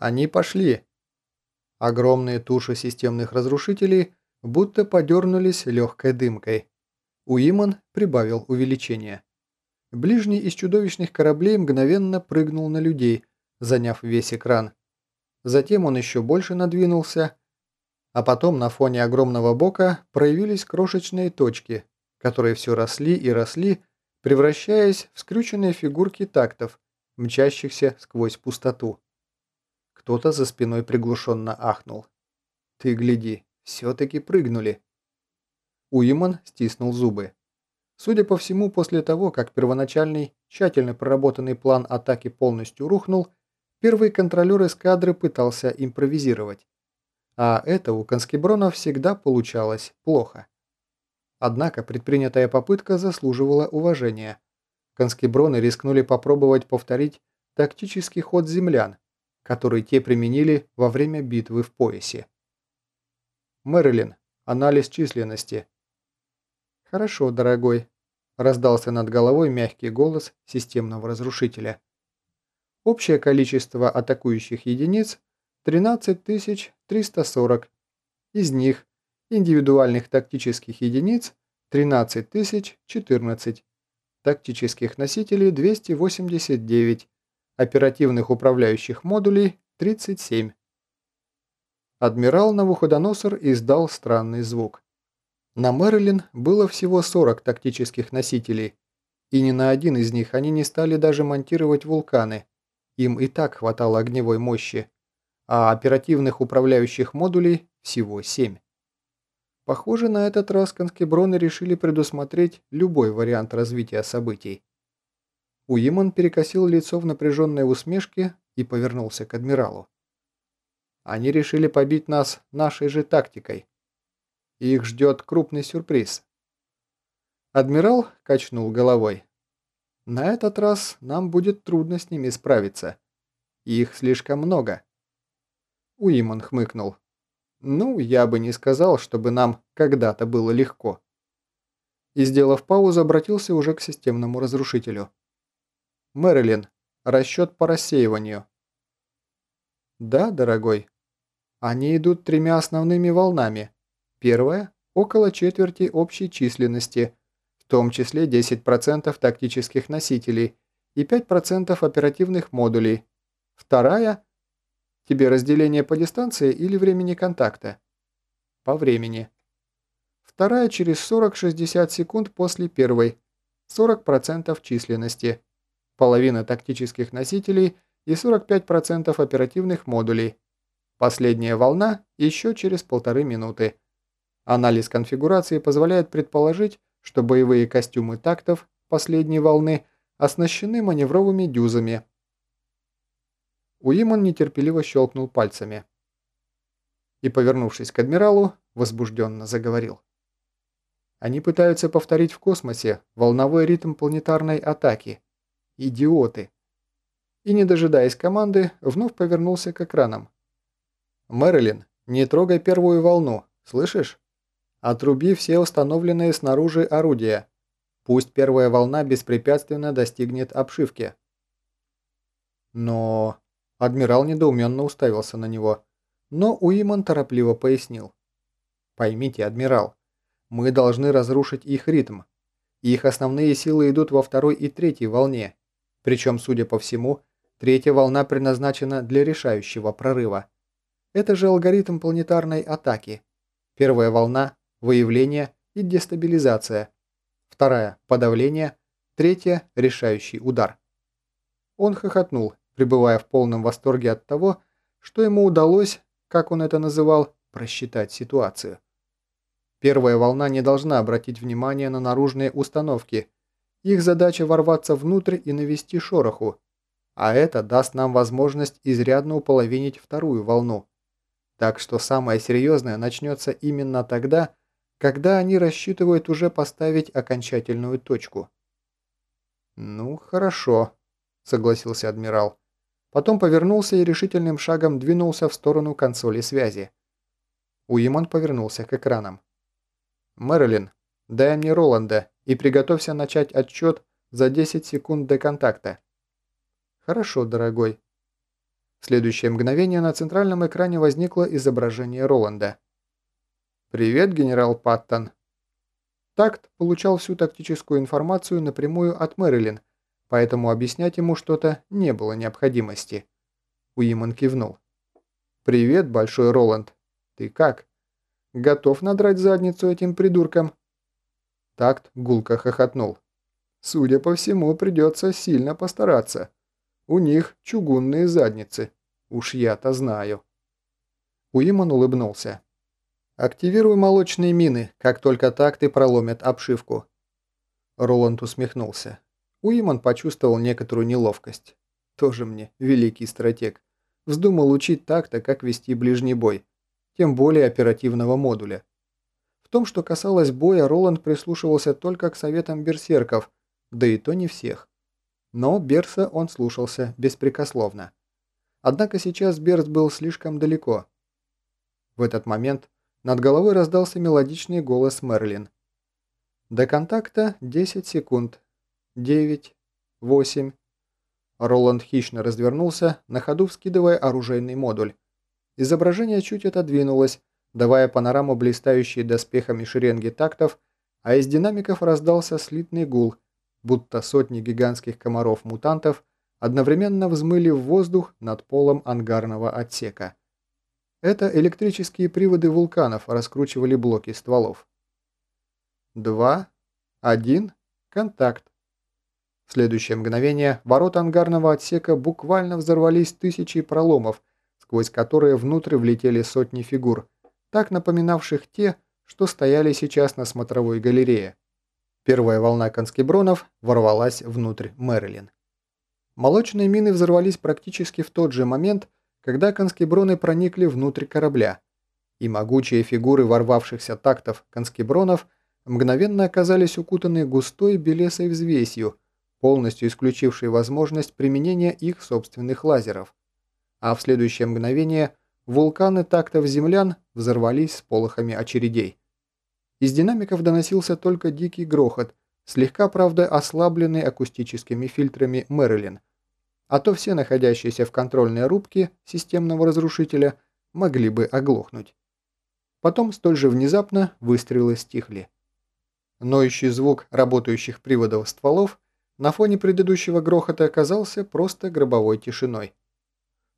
Они пошли. Огромные туши системных разрушителей будто подернулись легкой дымкой. Уиман прибавил увеличение. Ближний из чудовищных кораблей мгновенно прыгнул на людей, заняв весь экран. Затем он еще больше надвинулся, а потом на фоне огромного бока проявились крошечные точки, которые все росли и росли, превращаясь в скрюченные фигурки тактов, мчащихся сквозь пустоту. Кто-то за спиной приглушенно ахнул. «Ты гляди, все-таки прыгнули!» Уиман стиснул зубы. Судя по всему, после того, как первоначальный, тщательно проработанный план атаки полностью рухнул, первый контролер эскадры пытался импровизировать. А это у Конскеброна всегда получалось плохо. Однако предпринятая попытка заслуживала уважения. Конскеброны рискнули попробовать повторить тактический ход землян, который те применили во время битвы в поясе. Мэрилин. Анализ численности. «Хорошо, дорогой», – раздался над головой мягкий голос системного разрушителя. Общее количество атакующих единиц – 13340. Из них индивидуальных тактических единиц 13014, тактических носителей 289, оперативных управляющих модулей 37. Адмирал Навуходоносор издал странный звук. На Мэрилин было всего 40 тактических носителей, и ни на один из них они не стали даже монтировать вулканы. Им и так хватало огневой мощи, а оперативных управляющих модулей всего 7. Похоже, на этот раз конскеброны решили предусмотреть любой вариант развития событий. Уиман перекосил лицо в напряженной усмешке и повернулся к адмиралу. Они решили побить нас нашей же тактикой. Их ждет крупный сюрприз. Адмирал качнул головой. На этот раз нам будет трудно с ними справиться. Их слишком много. Уиман хмыкнул. Ну, я бы не сказал, чтобы нам когда-то было легко. И, сделав паузу, обратился уже к системному разрушителю. Мэрилин, расчет по рассеиванию. Да, дорогой. Они идут тремя основными волнами. Первая – около четверти общей численности, в том числе 10% тактических носителей и 5% оперативных модулей. Вторая – Тебе разделение по дистанции или времени контакта? По времени. Вторая через 40-60 секунд после первой. 40% численности. Половина тактических носителей и 45% оперативных модулей. Последняя волна еще через полторы минуты. Анализ конфигурации позволяет предположить, что боевые костюмы тактов последней волны оснащены маневровыми дюзами, Уимон нетерпеливо щелкнул пальцами и, повернувшись к адмиралу, возбужденно заговорил. Они пытаются повторить в космосе волновой ритм планетарной атаки. Идиоты. И, не дожидаясь команды, вновь повернулся к экранам. «Мэрилин, не трогай первую волну, слышишь? Отруби все установленные снаружи орудия. Пусть первая волна беспрепятственно достигнет обшивки». «Но...» Адмирал недоуменно уставился на него, но Уиман торопливо пояснил. «Поймите, адмирал, мы должны разрушить их ритм. Их основные силы идут во второй и третьей волне, причем, судя по всему, третья волна предназначена для решающего прорыва. Это же алгоритм планетарной атаки. Первая волна – выявление и дестабилизация. Вторая – подавление. Третья – решающий удар. Он хохотнул, пребывая в полном восторге от того, что ему удалось, как он это называл, просчитать ситуацию. Первая волна не должна обратить внимание на наружные установки. Их задача ворваться внутрь и навести шороху. А это даст нам возможность изрядно уполовинить вторую волну. Так что самое серьезное начнется именно тогда, когда они рассчитывают уже поставить окончательную точку. «Ну, хорошо», — согласился адмирал. Потом повернулся и решительным шагом двинулся в сторону консоли связи. Уимон повернулся к экранам. «Мэрилин, дай мне Роланда и приготовься начать отчет за 10 секунд до контакта». «Хорошо, дорогой». В следующее мгновение на центральном экране возникло изображение Роланда. «Привет, генерал Паттон». Такт получал всю тактическую информацию напрямую от Мэрилин, поэтому объяснять ему что-то не было необходимости. Уиман кивнул. «Привет, Большой Роланд. Ты как? Готов надрать задницу этим придуркам?» Такт гулко хохотнул. «Судя по всему, придется сильно постараться. У них чугунные задницы. Уж я-то знаю». Уиман улыбнулся. «Активируй молочные мины, как только такты проломят обшивку». Роланд усмехнулся. Уиман почувствовал некоторую неловкость. Тоже мне великий стратег. Вздумал учить так-то, как вести ближний бой. Тем более оперативного модуля. Том, что касалось боя, Роланд прислушивался только к советам берсерков, да и то не всех. Но Берса он слушался беспрекословно. Однако сейчас Берс был слишком далеко. В этот момент над головой раздался мелодичный голос Мерлин. До контакта 10 секунд. 9, 8. Роланд хищно развернулся, на ходу вскидывая оружейный модуль. Изображение чуть отодвинулось, давая панораму блистающей доспехами шеренги тактов, а из динамиков раздался слитный гул, будто сотни гигантских комаров-мутантов одновременно взмыли в воздух над полом ангарного отсека. Это электрические приводы вулканов раскручивали блоки стволов. Два, один, контакт. В следующее мгновение ворота ангарного отсека буквально взорвались тысячи проломов, сквозь которые внутрь влетели сотни фигур, так напоминавших те, что стояли сейчас на смотровой галерее. Первая волна конскебронов ворвалась внутрь Мэрилин. Молочные мины взорвались практически в тот же момент, когда конскеброны проникли внутрь корабля, и могучие фигуры ворвавшихся тактов конскебронов мгновенно оказались укутаны густой белесой взвесью, полностью исключившей возможность применения их собственных лазеров. А в следующее мгновение вулканы тактов землян взорвались с полохами очередей. Из динамиков доносился только дикий грохот, слегка, правда, ослабленный акустическими фильтрами Мэрилин – а то все находящиеся в контрольной рубке системного разрушителя могли бы оглохнуть. Потом столь же внезапно выстрелы стихли. Ноющий звук работающих приводов стволов на фоне предыдущего грохота оказался просто гробовой тишиной.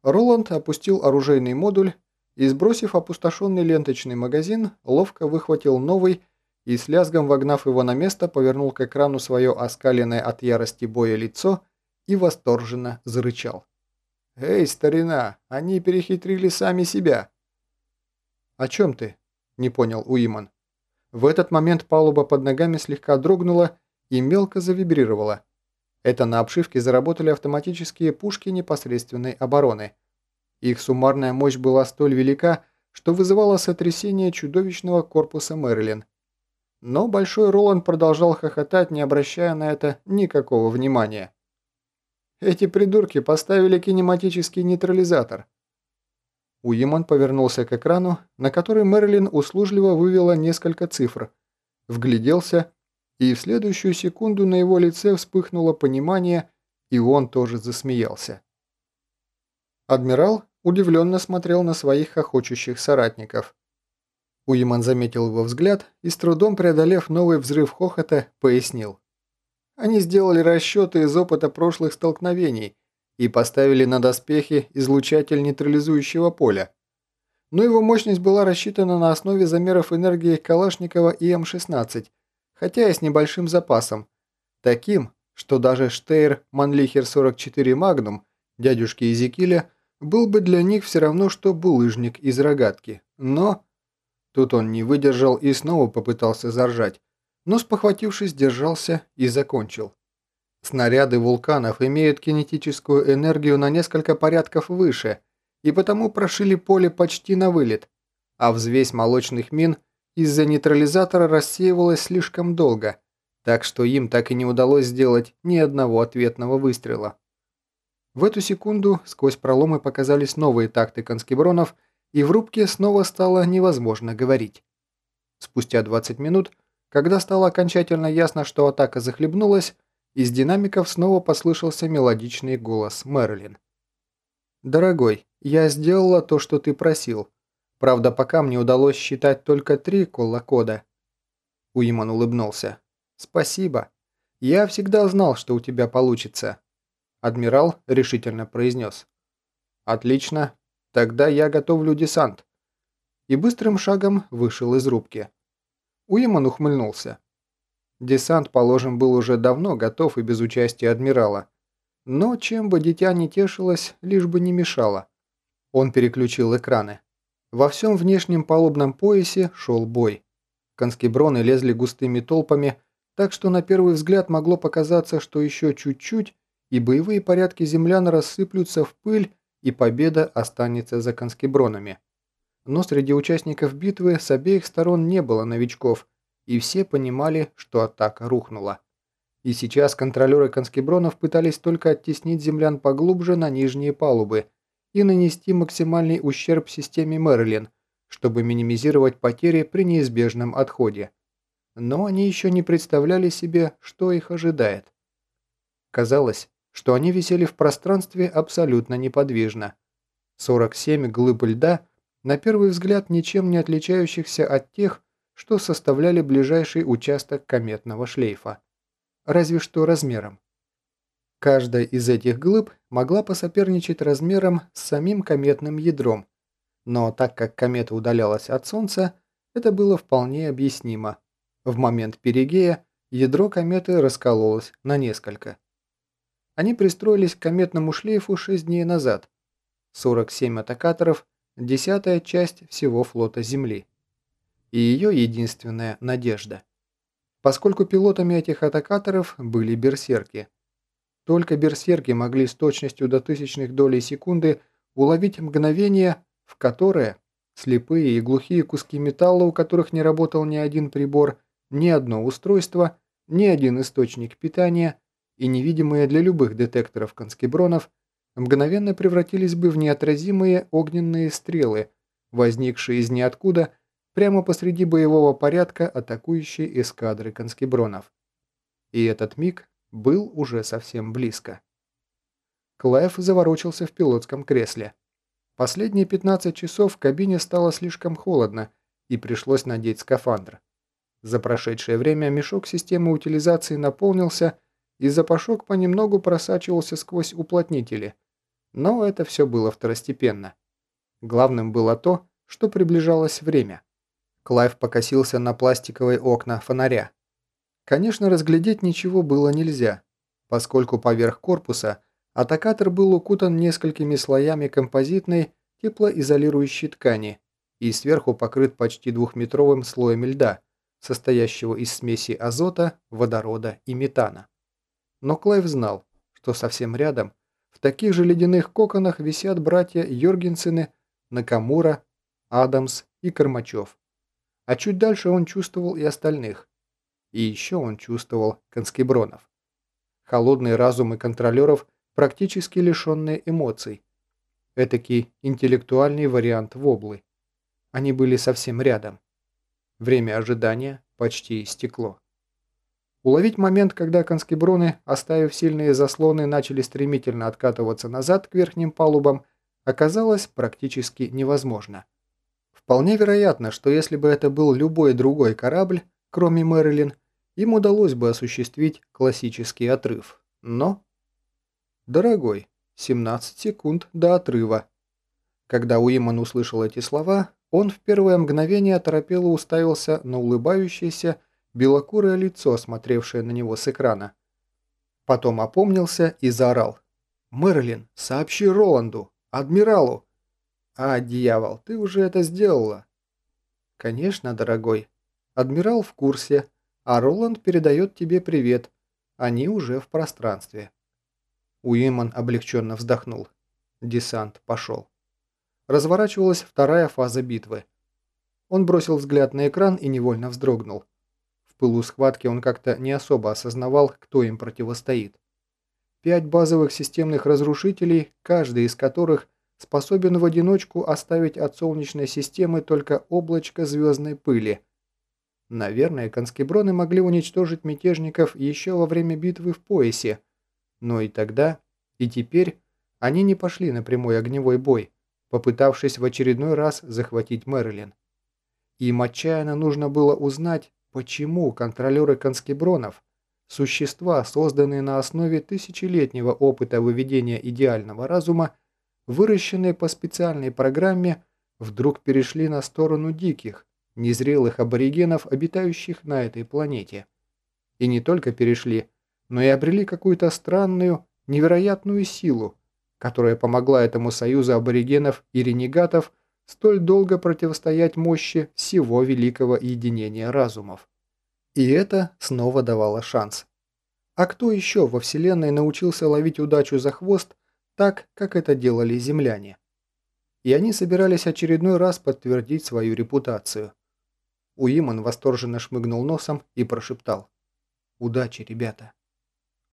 Роланд опустил оружейный модуль и, сбросив опустошенный ленточный магазин, ловко выхватил новый и с лязгом вогнав его на место, повернул к экрану свое оскаленное от ярости боя лицо и восторженно зарычал. «Эй, старина, они перехитрили сами себя!» «О чем ты?» – не понял Уиман. В этот момент палуба под ногами слегка дрогнула и мелко завибрировала. Это на обшивке заработали автоматические пушки непосредственной обороны. Их суммарная мощь была столь велика, что вызывала сотрясение чудовищного корпуса Мэрилин. Но Большой Роланд продолжал хохотать, не обращая на это никакого внимания. Эти придурки поставили кинематический нейтрализатор. Уиман повернулся к экрану, на который Мэрилин услужливо вывела несколько цифр, вгляделся, и в следующую секунду на его лице вспыхнуло понимание, и он тоже засмеялся. Адмирал удивленно смотрел на своих хохочущих соратников. Уиман заметил его взгляд и, с трудом преодолев новый взрыв хохота, пояснил. Они сделали расчеты из опыта прошлых столкновений и поставили на доспехи излучатель нейтрализующего поля. Но его мощность была рассчитана на основе замеров энергии Калашникова и М-16, хотя и с небольшим запасом. Таким, что даже Штейр Манлихер 44 Магнум, дядюшки Изекиля, был бы для них все равно, что булыжник из рогатки. Но... Тут он не выдержал и снова попытался заржать но, спохватившись, держался и закончил. Снаряды вулканов имеют кинетическую энергию на несколько порядков выше, и потому прошили поле почти на вылет, а взвесь молочных мин из-за нейтрализатора рассеивалась слишком долго, так что им так и не удалось сделать ни одного ответного выстрела. В эту секунду сквозь проломы показались новые такты конскебронов, и в рубке снова стало невозможно говорить. Спустя 20 минут когда стало окончательно ясно, что атака захлебнулась, из динамиков снова послышался мелодичный голос Мэрилин. «Дорогой, я сделала то, что ты просил. Правда, пока мне удалось считать только три колла-кода». Уиман улыбнулся. «Спасибо. Я всегда знал, что у тебя получится». Адмирал решительно произнес. «Отлично. Тогда я готовлю десант». И быстрым шагом вышел из рубки. Уиман ухмыльнулся. Десант, положим, был уже давно готов и без участия адмирала. Но чем бы дитя не тешилось, лишь бы не мешало. Он переключил экраны. Во всем внешнем палубном поясе шел бой. Конскеброны лезли густыми толпами, так что на первый взгляд могло показаться, что еще чуть-чуть, и боевые порядки землян рассыплются в пыль, и победа останется за конскебронами. Но среди участников битвы с обеих сторон не было новичков, и все понимали, что атака рухнула. И сейчас контролеры конскебронов пытались только оттеснить землян поглубже на нижние палубы и нанести максимальный ущерб системе Мэрилин, чтобы минимизировать потери при неизбежном отходе. Но они еще не представляли себе, что их ожидает. Казалось, что они висели в пространстве абсолютно неподвижно. 47 глыб льда, на первый взгляд ничем не отличающихся от тех, что составляли ближайший участок кометного шлейфа разве что размером. Каждая из этих глыб могла посоперничать размером с самим кометным ядром, но так как комета удалялась от Солнца, это было вполне объяснимо. В момент перигея ядро кометы раскололось на несколько. Они пристроились к кометному шлейфу 6 дней назад. 47 атакаторов – десятая часть всего флота Земли. И ее единственная надежда – поскольку пилотами этих атакаторов были берсерки. Только берсерки могли с точностью до тысячных долей секунды уловить мгновение, в которое слепые и глухие куски металла, у которых не работал ни один прибор, ни одно устройство, ни один источник питания и невидимые для любых детекторов конскебронов, мгновенно превратились бы в неотразимые огненные стрелы, возникшие из ниоткуда прямо посреди боевого порядка атакующей эскадры конскебронов. И этот миг был уже совсем близко. Клайв заворочился в пилотском кресле. Последние 15 часов в кабине стало слишком холодно, и пришлось надеть скафандр. За прошедшее время мешок системы утилизации наполнился, и запашок понемногу просачивался сквозь уплотнители. Но это все было второстепенно. Главным было то, что приближалось время. Клайв покосился на пластиковые окна фонаря. Конечно, разглядеть ничего было нельзя, поскольку поверх корпуса атакатор был укутан несколькими слоями композитной теплоизолирующей ткани и сверху покрыт почти двухметровым слоем льда, состоящего из смеси азота, водорода и метана. Но Клайв знал, что совсем рядом, в таких же ледяных коконах висят братья Йоргенсены, Накамура, Адамс и Кормачев. А чуть дальше он чувствовал и остальных. И еще он чувствовал конскебронов. Холодные разумы контролеров, практически лишенные эмоций. Этакий интеллектуальный вариант воблы. Они были совсем рядом. Время ожидания почти истекло. Уловить момент, когда конскеброны, оставив сильные заслоны, начали стремительно откатываться назад к верхним палубам, оказалось практически невозможно. Вполне вероятно, что если бы это был любой другой корабль, кроме Мэрилин, им удалось бы осуществить классический отрыв. Но... Дорогой, 17 секунд до отрыва. Когда Уиман услышал эти слова, он в первое мгновение оторопело уставился на улыбающееся белокурое лицо, смотревшее на него с экрана. Потом опомнился и заорал. «Мэрилин, сообщи Роланду, адмиралу, «А, дьявол, ты уже это сделала!» «Конечно, дорогой. Адмирал в курсе, а Роланд передает тебе привет. Они уже в пространстве». Уиман облегченно вздохнул. Десант пошел. Разворачивалась вторая фаза битвы. Он бросил взгляд на экран и невольно вздрогнул. Пылу схватки он как-то не особо осознавал, кто им противостоит. Пять базовых системных разрушителей, каждый из которых способен в одиночку оставить от Солнечной системы только облачко звездной пыли. Наверное, конскеброны могли уничтожить мятежников еще во время битвы в поясе, но и тогда, и теперь Они не пошли на прямой огневой бой, попытавшись в очередной раз захватить Мэрилин. Им отчаянно нужно было узнать, почему контролеры конскебронов, существа, созданные на основе тысячелетнего опыта выведения идеального разума, выращенные по специальной программе, вдруг перешли на сторону диких, незрелых аборигенов, обитающих на этой планете. И не только перешли, но и обрели какую-то странную, невероятную силу, которая помогла этому союзу аборигенов и ренегатов столь долго противостоять мощи всего великого единения разумов. И это снова давало шанс. А кто еще во Вселенной научился ловить удачу за хвост так, как это делали земляне? И они собирались очередной раз подтвердить свою репутацию. Уиман восторженно шмыгнул носом и прошептал. «Удачи, ребята!»